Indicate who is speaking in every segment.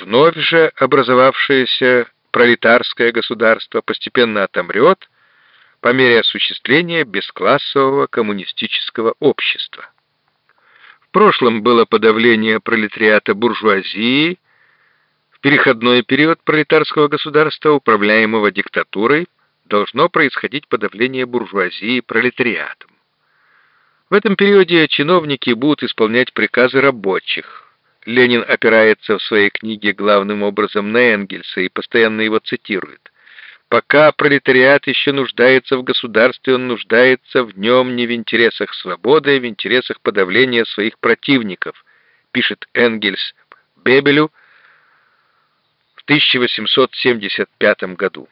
Speaker 1: Вновь же образовавшееся пролетарское государство постепенно отомрет по мере осуществления бесклассового коммунистического общества. В прошлом было подавление пролетариата буржуазии, в переходной период пролетарского государства, управляемого диктатурой, должно происходить подавление буржуазии пролетариатом. В этом периоде чиновники будут исполнять приказы рабочих. Ленин опирается в своей книге главным образом на Энгельса и постоянно его цитирует. Пока пролетариат еще нуждается в государстве, он нуждается в нем не в интересах свободы, а в интересах подавления своих противников, пишет Энгельс Бебелю в 1875 году.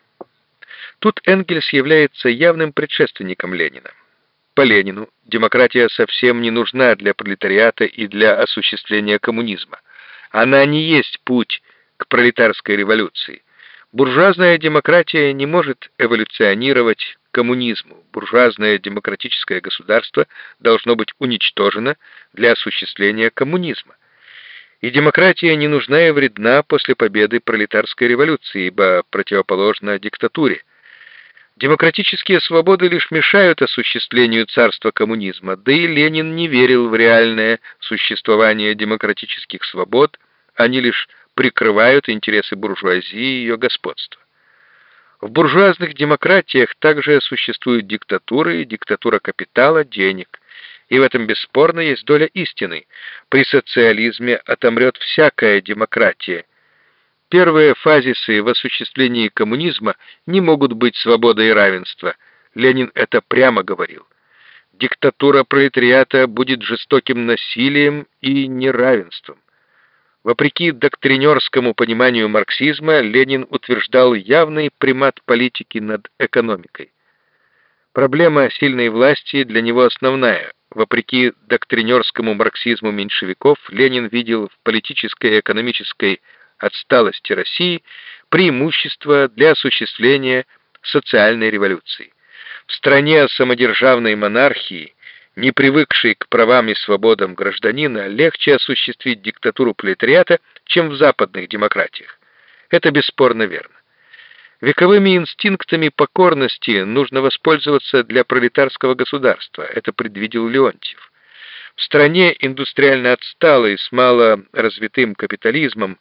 Speaker 1: Тут Энгельс является явным предшественником Ленина. По Ленину демократия совсем не нужна для пролетариата и для осуществления коммунизма. Она не есть путь к пролетарской революции. Буржуазная демократия не может эволюционировать к коммунизму. Буржуазное демократическое государство должно быть уничтожено для осуществления коммунизма. И демократия не нужна и вредна после победы пролетарской революции, ибо противоположна диктатуре. Демократические свободы лишь мешают осуществлению царства коммунизма, да и Ленин не верил в реальное существование демократических свобод, они лишь прикрывают интересы буржуазии и ее господства. В буржуазных демократиях также существуют диктатуры и диктатура капитала, денег. И в этом бесспорно есть доля истины. При социализме отомрет всякая демократия, Первые фазисы в осуществлении коммунизма не могут быть свобода и равенство. Ленин это прямо говорил. Диктатура пролетариата будет жестоким насилием и неравенством. Вопреки доктринерскому пониманию марксизма, Ленин утверждал явный примат политики над экономикой. Проблема сильной власти для него основная. Вопреки доктринерскому марксизму меньшевиков, Ленин видел в политической и экономической отсталости России преимущество для осуществления социальной революции. В стране самодержавной монархии, не привыкшей к правам и свободам гражданина, легче осуществить диктатуру пролетариата, чем в западных демократиях. Это бесспорно верно. Вековыми инстинктами покорности нужно воспользоваться для пролетарского государства, это предвидел Леонтьев. В стране индустриально отсталой, с мало развитым капитализмом,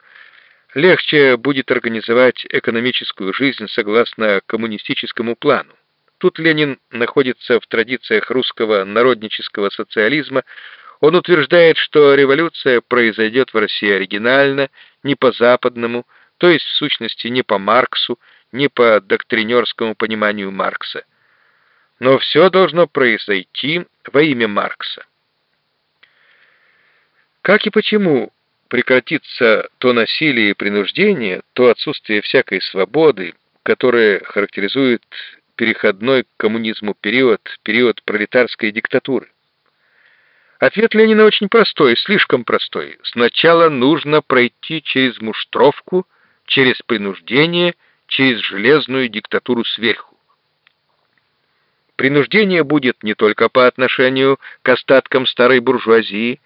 Speaker 1: легче будет организовать экономическую жизнь согласно коммунистическому плану. Тут Ленин находится в традициях русского народнического социализма. Он утверждает, что революция произойдет в России оригинально, не по-западному, то есть в сущности не по Марксу, не по доктринерскому пониманию Маркса. Но все должно произойти во имя Маркса. Как и почему прекратится то насилие и принуждение, то отсутствие всякой свободы, которое характеризует переходной к коммунизму период, период пролетарской диктатуры? Ответ Ленина очень простой, слишком простой. Сначала нужно пройти через муштровку, через принуждение, через железную диктатуру сверху. Принуждение будет не только по отношению к остаткам старой буржуазии,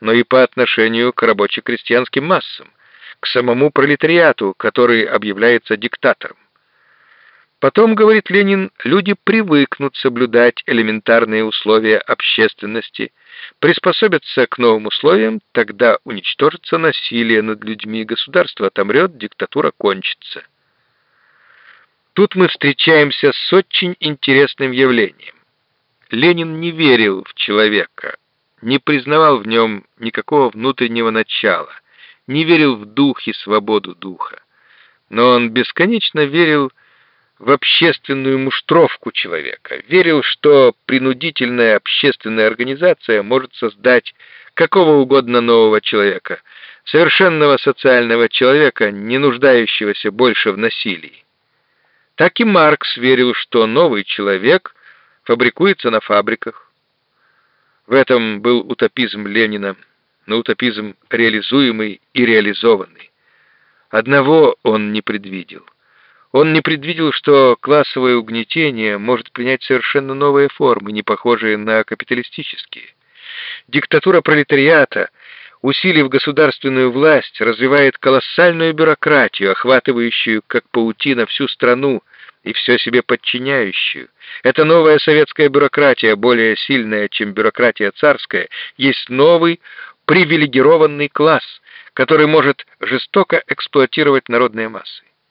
Speaker 1: но и по отношению к рабоче-крестьянским массам, к самому пролетариату, который объявляется диктатором. Потом, говорит Ленин, люди привыкнут соблюдать элементарные условия общественности, приспособятся к новым условиям, тогда уничтожится насилие над людьми, государство отомрет, диктатура кончится. Тут мы встречаемся с очень интересным явлением. Ленин не верил в человека, не признавал в нем никакого внутреннего начала, не верил в дух и свободу духа. Но он бесконечно верил в общественную муштровку человека, верил, что принудительная общественная организация может создать какого угодно нового человека, совершенного социального человека, не нуждающегося больше в насилии. Так и Маркс верил, что новый человек фабрикуется на фабриках, в этом был утопизм Ленина, но утопизм реализуемый и реализованный. Одного он не предвидел. Он не предвидел, что классовое угнетение может принять совершенно новые формы, не похожие на капиталистические. Диктатура пролетариата усилив государственную власть, развивает колоссальную бюрократию, охватывающую, как паутина, всю страну и все себе подчиняющую. Эта новая советская бюрократия, более сильная, чем бюрократия царская, есть новый привилегированный класс, который может жестоко эксплуатировать народные массы.